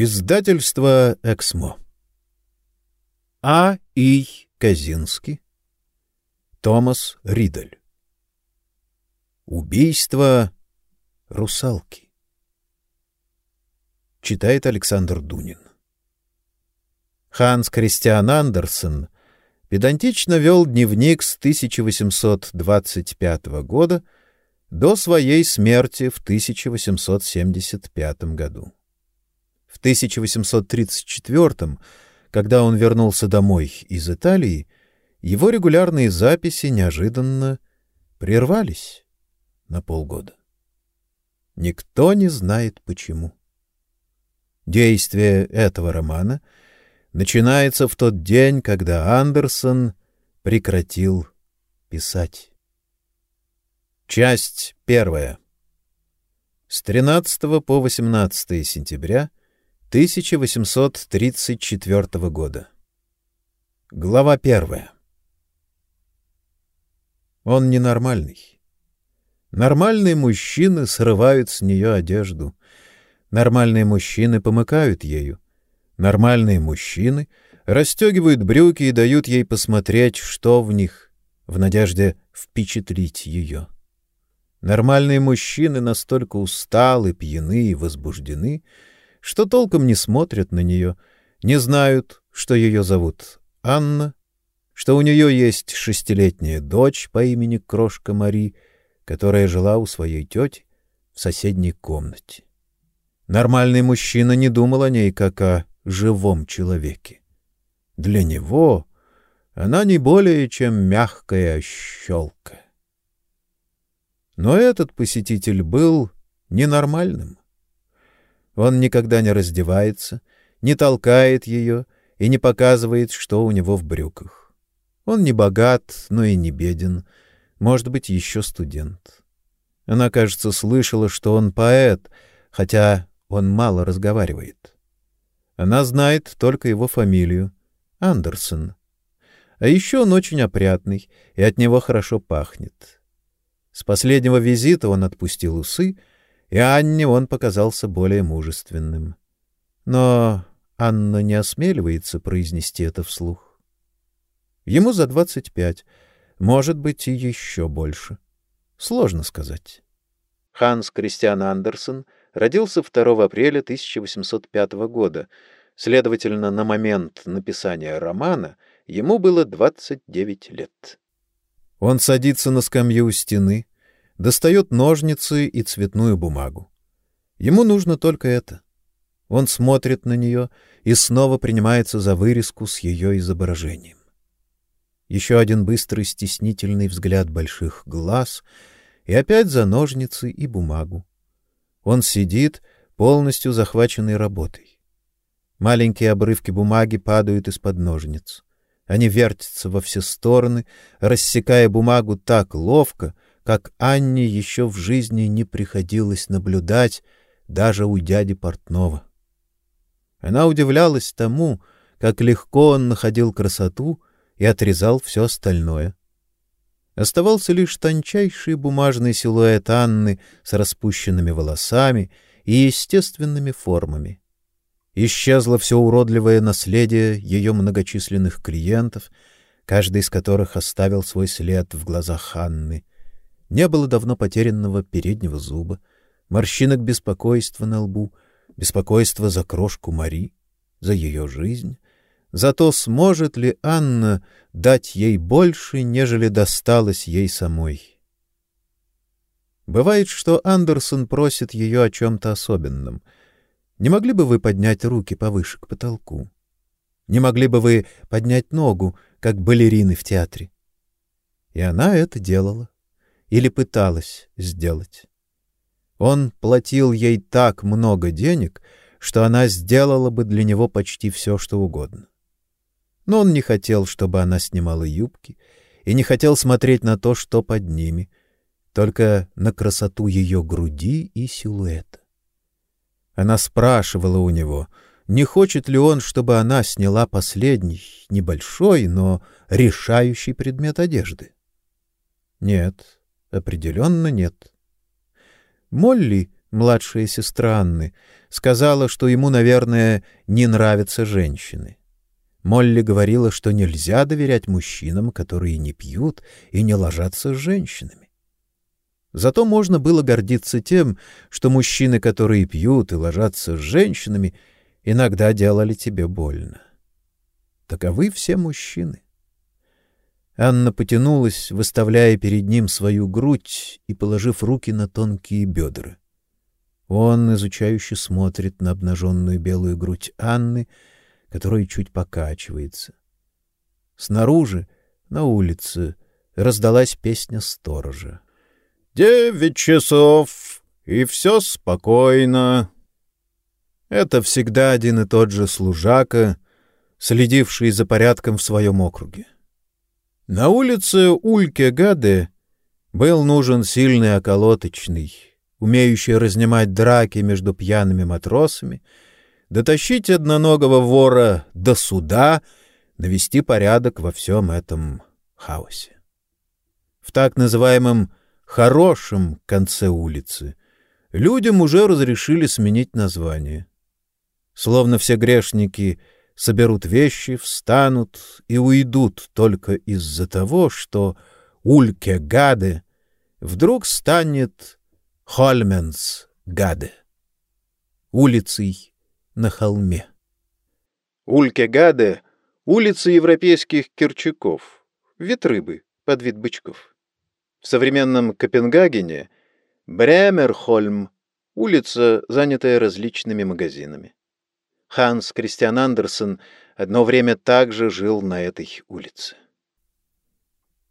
Издательство «Эксмо». А. И. Казинский. Томас Ридель. Убийство русалки. Читает Александр Дунин. Ханс Кристиан Андерсен педантично вел дневник с 1825 года до своей смерти в 1875 году. В 1834 когда он вернулся домой из Италии, его регулярные записи неожиданно прервались на полгода. Никто не знает почему. Действие этого романа начинается в тот день, когда Андерсон прекратил писать. Часть первая. С 13 по 18 сентября 1834 года. Глава первая. Он ненормальный. Нормальные мужчины срывают с нее одежду. Нормальные мужчины помыкают ею. Нормальные мужчины расстегивают брюки и дают ей посмотреть, что в них, в надежде впечатлить ее. Нормальные мужчины настолько усталы, пьяны и возбуждены, что толком не смотрят на нее, не знают, что ее зовут Анна, что у нее есть шестилетняя дочь по имени Крошка Мари, которая жила у своей тети в соседней комнате. Нормальный мужчина не думал о ней как о живом человеке. Для него она не более чем мягкая щелка. Но этот посетитель был ненормальным. Он никогда не раздевается, не толкает ее и не показывает, что у него в брюках. Он не богат, но и не беден, может быть, еще студент. Она, кажется, слышала, что он поэт, хотя он мало разговаривает. Она знает только его фамилию — Андерсон. А еще он очень опрятный, и от него хорошо пахнет. С последнего визита он отпустил усы — и Анне он показался более мужественным. Но Анна не осмеливается произнести это вслух. Ему за двадцать пять, может быть, и еще больше. Сложно сказать. Ханс Кристиан Андерсен родился 2 апреля 1805 года. Следовательно, на момент написания романа ему было 29 лет. Он садится на скамью у стены, достает ножницы и цветную бумагу. Ему нужно только это. Он смотрит на нее и снова принимается за вырезку с ее изображением. Еще один быстрый стеснительный взгляд больших глаз и опять за ножницы и бумагу. Он сидит, полностью захваченный работой. Маленькие обрывки бумаги падают из-под ножниц. Они вертятся во все стороны, рассекая бумагу так ловко, как Анне еще в жизни не приходилось наблюдать даже у дяди Портнова. Она удивлялась тому, как легко он находил красоту и отрезал все остальное. Оставался лишь тончайший бумажный силуэт Анны с распущенными волосами и естественными формами. Исчезло все уродливое наследие ее многочисленных клиентов, каждый из которых оставил свой след в глазах Анны — не было давно потерянного переднего зуба, морщинок беспокойства на лбу, беспокойства за крошку Мари, за ее жизнь, за то, сможет ли Анна дать ей больше, нежели досталось ей самой. Бывает, что Андерсон просит ее о чем-то особенном. Не могли бы вы поднять руки повыше к потолку? Не могли бы вы поднять ногу, как балерины в театре? И она это делала или пыталась сделать. Он платил ей так много денег, что она сделала бы для него почти все, что угодно. Но он не хотел, чтобы она снимала юбки, и не хотел смотреть на то, что под ними, только на красоту ее груди и силуэта. Она спрашивала у него, не хочет ли он, чтобы она сняла последний, небольшой, но решающий предмет одежды. Нет, Определенно нет. Молли младшая сестра Анны, сказала, что ему, наверное, не нравятся женщины. Молли говорила, что нельзя доверять мужчинам, которые не пьют и не ложатся с женщинами. Зато можно было гордиться тем, что мужчины, которые пьют и ложатся с женщинами, иногда делали тебе больно. Таковы все мужчины. Анна потянулась, выставляя перед ним свою грудь и положив руки на тонкие бедра. Он изучающе смотрит на обнаженную белую грудь Анны, которая чуть покачивается. Снаружи, на улице, раздалась песня сторожа. «Девять часов, и все спокойно». Это всегда один и тот же служака, следивший за порядком в своем округе. На улице Ульке-Гаде был нужен сильный околоточный, умеющий разнимать драки между пьяными матросами, дотащить одноногого вора до суда, навести порядок во всем этом хаосе. В так называемом «хорошем» конце улицы людям уже разрешили сменить название. Словно все грешники — соберут вещи, встанут и уйдут только из-за того, что Ульке-Гаде вдруг станет Хольменс-Гаде, улицей на холме. Ульке-Гаде — улица европейских кирчаков, ветрыбы, под вид бычков. В современном Копенгагене Бремерхольм — улица, занятая различными магазинами. Ханс Кристиан Андерсон одно время также жил на этой улице.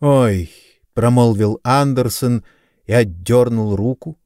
«Ой!» — промолвил Андерсон и отдернул руку.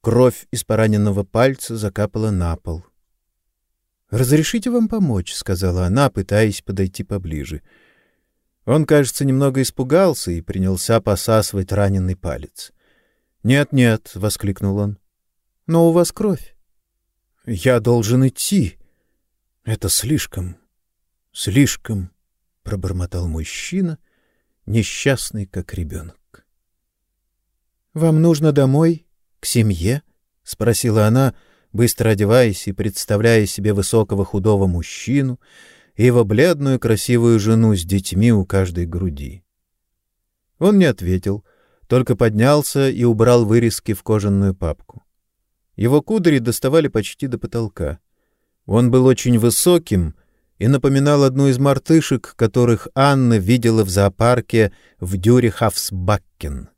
Кровь из пораненного пальца закапала на пол. «Разрешите вам помочь?» — сказала она, пытаясь подойти поближе. Он, кажется, немного испугался и принялся посасывать раненый палец. «Нет, нет!» — воскликнул он. «Но у вас кровь». «Я должен идти!» Это слишком, слишком, пробормотал мужчина, несчастный как ребенок. Вам нужно домой, к семье? спросила она, быстро одеваясь и представляя себе высокого худого мужчину и его бледную красивую жену с детьми у каждой груди. Он не ответил, только поднялся и убрал вырезки в кожаную папку. Его кудри доставали почти до потолка. Он был очень высоким и напоминал одну из мартышек, которых Анна видела в зоопарке в Дюрихавсбаккен.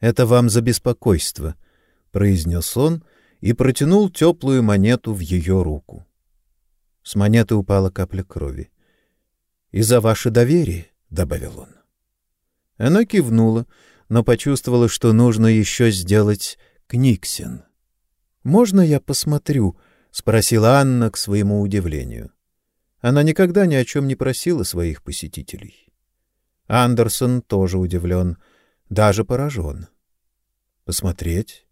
«Это вам за беспокойство», — произнес он и протянул теплую монету в ее руку. С монеты упала капля крови. «И за ваше доверие», — добавил он. Она кивнула, но почувствовала, что нужно еще сделать книгсен. «Можно я посмотрю?» — спросила Анна к своему удивлению. Она никогда ни о чем не просила своих посетителей. Андерсон тоже удивлен, даже поражен. «Посмотреть?»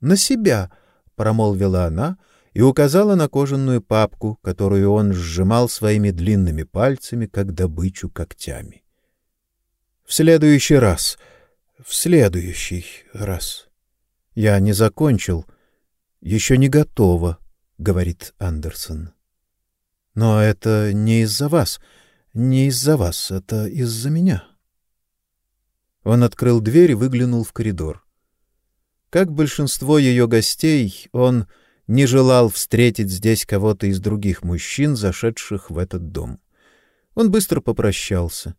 «На себя», — промолвила она и указала на кожаную папку, которую он сжимал своими длинными пальцами, как добычу когтями. «В следующий раз, в следующий раз. Я не закончил», — еще не готова, говорит Андерсон. Но это не из-за вас, не из-за вас, это из-за меня. Он открыл дверь и выглянул в коридор. Как большинство ее гостей, он не желал встретить здесь кого-то из других мужчин, зашедших в этот дом. Он быстро попрощался.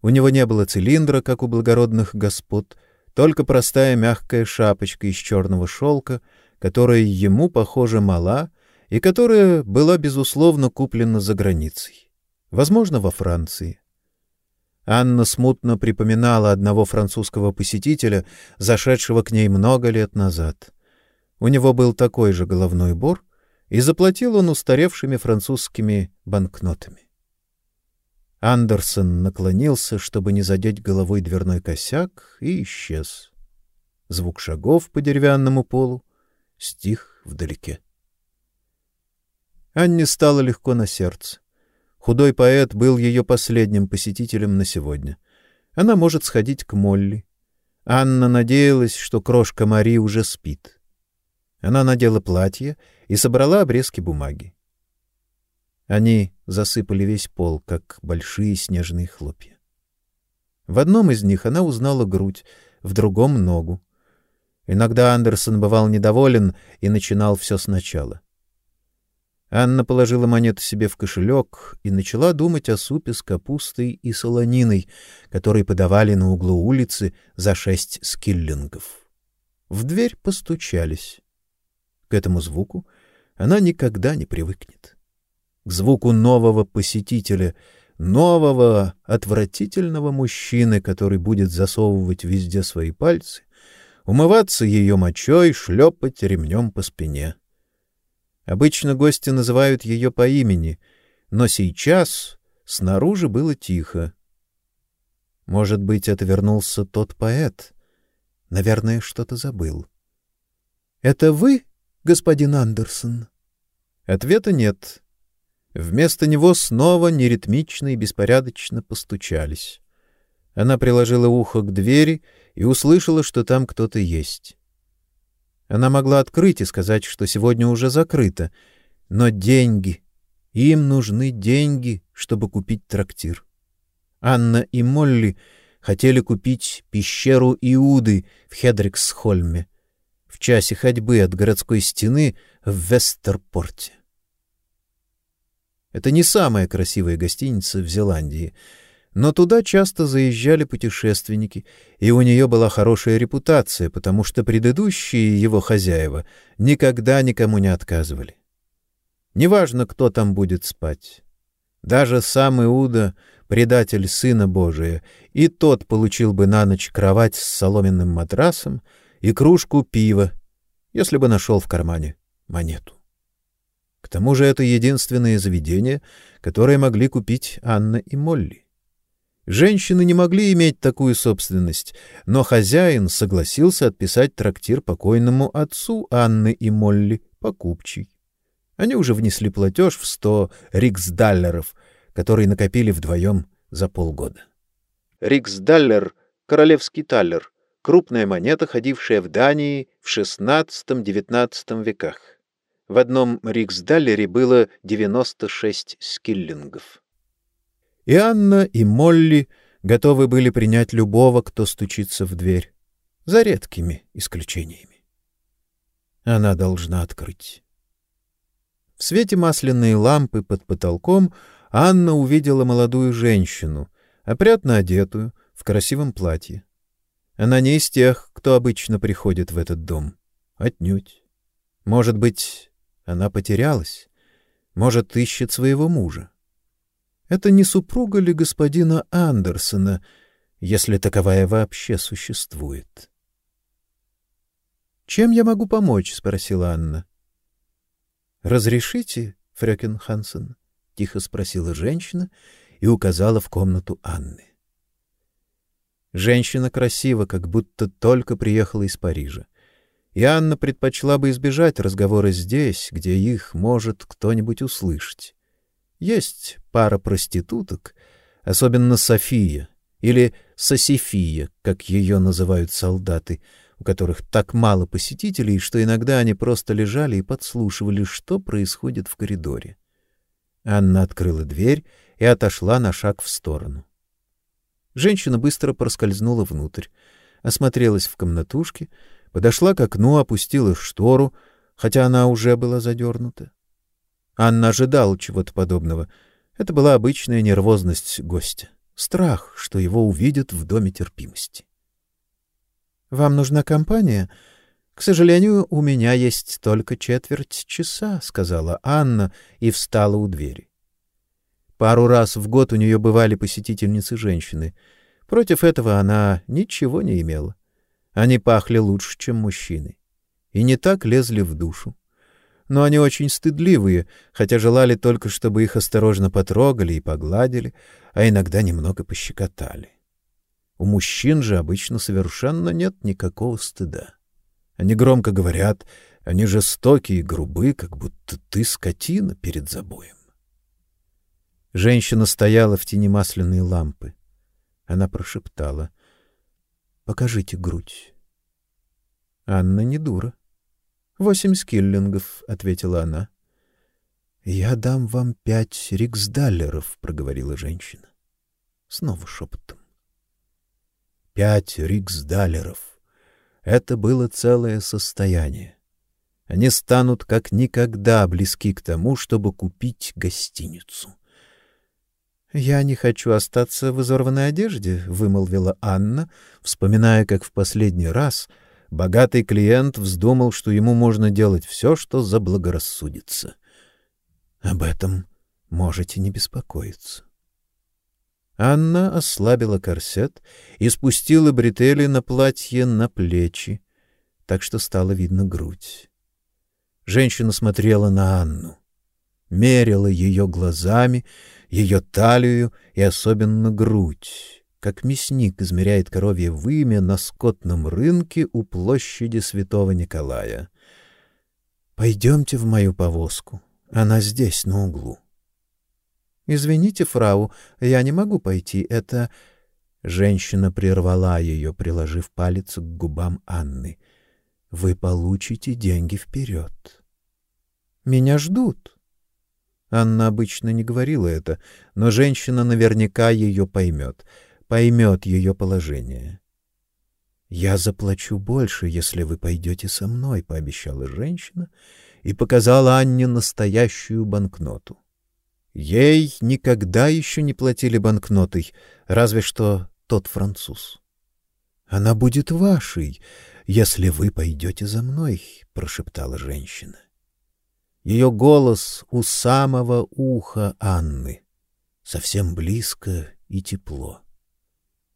У него не было цилиндра, как у благородных господ, только простая мягкая шапочка из черного шелка — которая ему, похоже, мала и которая была, безусловно, куплена за границей. Возможно, во Франции. Анна смутно припоминала одного французского посетителя, зашедшего к ней много лет назад. У него был такой же головной убор, и заплатил он устаревшими французскими банкнотами. Андерсон наклонился, чтобы не задеть головой дверной косяк, и исчез. Звук шагов по деревянному полу, стих вдалеке. Анне стало легко на сердце. Худой поэт был ее последним посетителем на сегодня. Она может сходить к Молли. Анна надеялась, что крошка Мари уже спит. Она надела платье и собрала обрезки бумаги. Они засыпали весь пол, как большие снежные хлопья. В одном из них она узнала грудь, в другом — ногу. Иногда Андерсон бывал недоволен и начинал все сначала. Анна положила монету себе в кошелек и начала думать о супе с капустой и солониной, который подавали на углу улицы за шесть скиллингов. В дверь постучались. К этому звуку она никогда не привыкнет. К звуку нового посетителя, нового отвратительного мужчины, который будет засовывать везде свои пальцы, умываться ее мочой, шлепать ремнем по спине. Обычно гости называют ее по имени, но сейчас снаружи было тихо. Может быть, это вернулся тот поэт. Наверное, что-то забыл. Это вы, господин Андерсон? Ответа нет. Вместо него снова неритмично и беспорядочно постучались. Она приложила ухо к двери и услышала, что там кто-то есть. Она могла открыть и сказать, что сегодня уже закрыто, но деньги, им нужны деньги, чтобы купить трактир. Анна и Молли хотели купить пещеру Иуды в Хедриксхольме, в часе ходьбы от городской стены в Вестерпорте. Это не самая красивая гостиница в Зеландии — но туда часто заезжали путешественники, и у нее была хорошая репутация, потому что предыдущие его хозяева никогда никому не отказывали. Неважно, кто там будет спать. Даже сам Иуда, предатель Сына Божия, и тот получил бы на ночь кровать с соломенным матрасом и кружку пива, если бы нашел в кармане монету. К тому же это единственное заведение, которое могли купить Анна и Молли. Женщины не могли иметь такую собственность, но хозяин согласился отписать трактир покойному отцу Анны и Молли, покупчий. Они уже внесли платеж в сто риксдаллеров, который накопили вдвоем за полгода. Риксдаллер — королевский таллер, крупная монета, ходившая в Дании в XVI-XIX веках. В одном риксдаллере было 96 скиллингов. И Анна, и Молли готовы были принять любого, кто стучится в дверь, за редкими исключениями. Она должна открыть. В свете масляной лампы под потолком Анна увидела молодую женщину, опрятно одетую, в красивом платье. Она не из тех, кто обычно приходит в этот дом. Отнюдь. Может быть, она потерялась? Может, ищет своего мужа? Это не супруга ли господина Андерсона, если таковая вообще существует? Чем я могу помочь, спросила Анна. Разрешите, фрёкен Хансен, тихо спросила женщина и указала в комнату Анны. Женщина красива, как будто только приехала из Парижа. И Анна предпочла бы избежать разговора здесь, где их может кто-нибудь услышать. Есть пара проституток, особенно София или Сосифия, как ее называют солдаты, у которых так мало посетителей, что иногда они просто лежали и подслушивали, что происходит в коридоре. Анна открыла дверь и отошла на шаг в сторону. Женщина быстро проскользнула внутрь, осмотрелась в комнатушке, подошла к окну, опустила штору, хотя она уже была задернута. Анна ожидала чего-то подобного. Это была обычная нервозность гостя, страх, что его увидят в доме терпимости. Вам нужна компания? К сожалению, у меня есть только четверть часа, сказала Анна и встала у двери. Пару раз в год у нее бывали посетительницы женщины. Против этого она ничего не имела. Они пахли лучше, чем мужчины, и не так лезли в душу но они очень стыдливые, хотя желали только, чтобы их осторожно потрогали и погладили, а иногда немного пощекотали. У мужчин же обычно совершенно нет никакого стыда. Они громко говорят, они жестокие и грубы, как будто ты скотина перед забоем. Женщина стояла в тени масляной лампы. Она прошептала: Покажите грудь. Анна не дура. Восемь скиллингов, ответила она. Я дам вам пять риксдаллеров, проговорила женщина. Снова шепотом. Пять риксдаллеров. Это было целое состояние. Они станут как никогда близки к тому, чтобы купить гостиницу. Я не хочу остаться в изорванной одежде, вымолвила Анна, вспоминая, как в последний раз богатый клиент вздумал, что ему можно делать все, что заблагорассудится. Об этом можете не беспокоиться. Анна ослабила корсет и спустила бретели на платье на плечи, так что стало видно грудь. Женщина смотрела на Анну, мерила ее глазами, ее талию и особенно грудь, как мясник измеряет коровье вымя на скотном рынке у площади Святого Николая. Пойдемте в мою повозку. Она здесь, на углу. Извините, фрау, я не могу пойти. Это Женщина прервала ее, приложив палец к губам Анны. Вы получите деньги вперед. Меня ждут. Анна обычно не говорила это, но женщина наверняка ее поймет, поймет ее положение. Я заплачу больше, если вы пойдете со мной, пообещала женщина и показала Анне настоящую банкноту. Ей никогда еще не платили банкнотой, разве что тот француз. Она будет вашей, если вы пойдете за мной, прошептала женщина. Ее голос у самого уха Анны, совсем близко и тепло.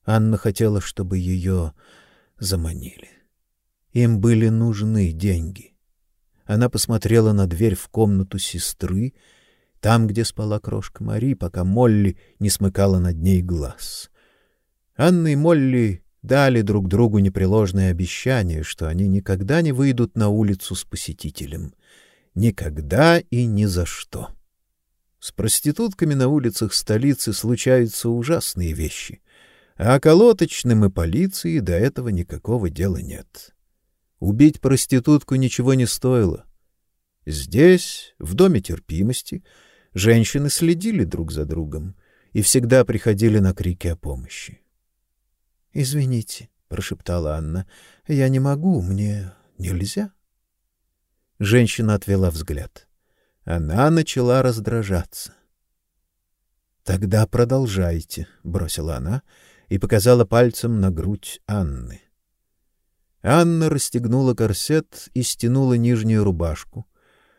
Анна хотела, чтобы ее заманили. Им были нужны деньги. Она посмотрела на дверь в комнату сестры, там, где спала крошка Мари, пока Молли не смыкала над ней глаз. Анна и Молли дали друг другу непреложное обещание, что они никогда не выйдут на улицу с посетителем. Никогда и ни за что. С проститутками на улицах столицы случаются ужасные вещи, а колоточным и полиции до этого никакого дела нет. Убить проститутку ничего не стоило. Здесь, в доме терпимости, женщины следили друг за другом и всегда приходили на крики о помощи. Извините, прошептала Анна. Я не могу, мне нельзя. Женщина отвела взгляд. Она начала раздражаться. Тогда продолжайте, бросила она и показала пальцем на грудь Анны. Анна расстегнула корсет и стянула нижнюю рубашку.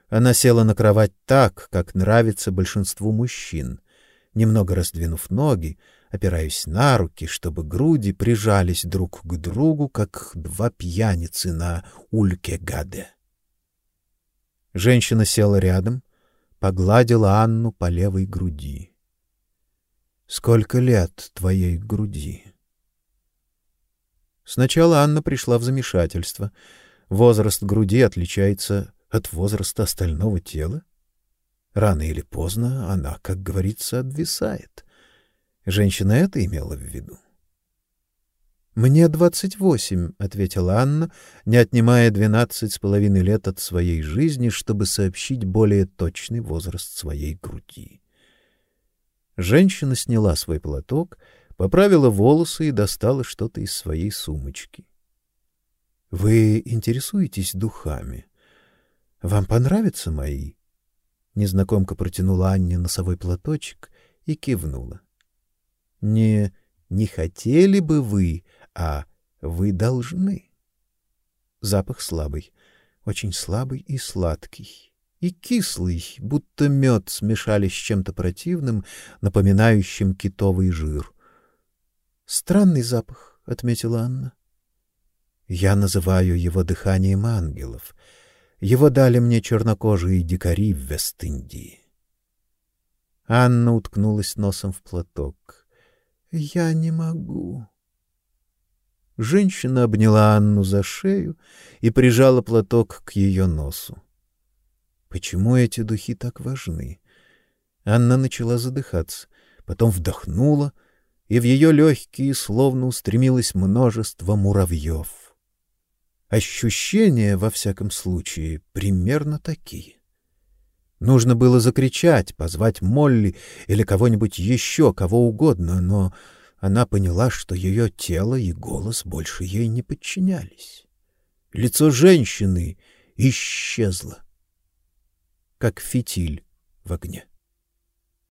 Она села на кровать так, как нравится большинству мужчин, немного раздвинув ноги, опираясь на руки, чтобы груди прижались друг к другу, как два пьяницы на ульке-гаде. Женщина села рядом, погладила Анну по левой груди. Сколько лет твоей груди? Сначала Анна пришла в замешательство. Возраст груди отличается от возраста остального тела. Рано или поздно она, как говорится, обвисает. Женщина это имела в виду. Мне двадцать восемь, ответила Анна, не отнимая двенадцать с половиной лет от своей жизни, чтобы сообщить более точный возраст своей груди. Женщина сняла свой платок, поправила волосы и достала что-то из своей сумочки. Вы интересуетесь духами? Вам понравятся мои? Незнакомка протянула Анне носовой платочек и кивнула. Не не хотели бы вы, а вы должны. Запах слабый, очень слабый и сладкий, и кислый, будто мед смешали с чем-то противным, напоминающим китовый жир. Странный запах, отметила Анна. Я называю его дыханием ангелов. Его дали мне чернокожие дикари в Вест-Индии. Анна уткнулась носом в платок. Я не могу. Женщина обняла Анну за шею и прижала платок к ее носу. Почему эти духи так важны? Анна начала задыхаться, потом вдохнула и в ее легкие словно устремилось множество муравьев. Ощущения, во всяком случае, примерно такие. Нужно было закричать, позвать Молли или кого-нибудь еще, кого угодно, но она поняла, что ее тело и голос больше ей не подчинялись. Лицо женщины исчезло, как фитиль в огне.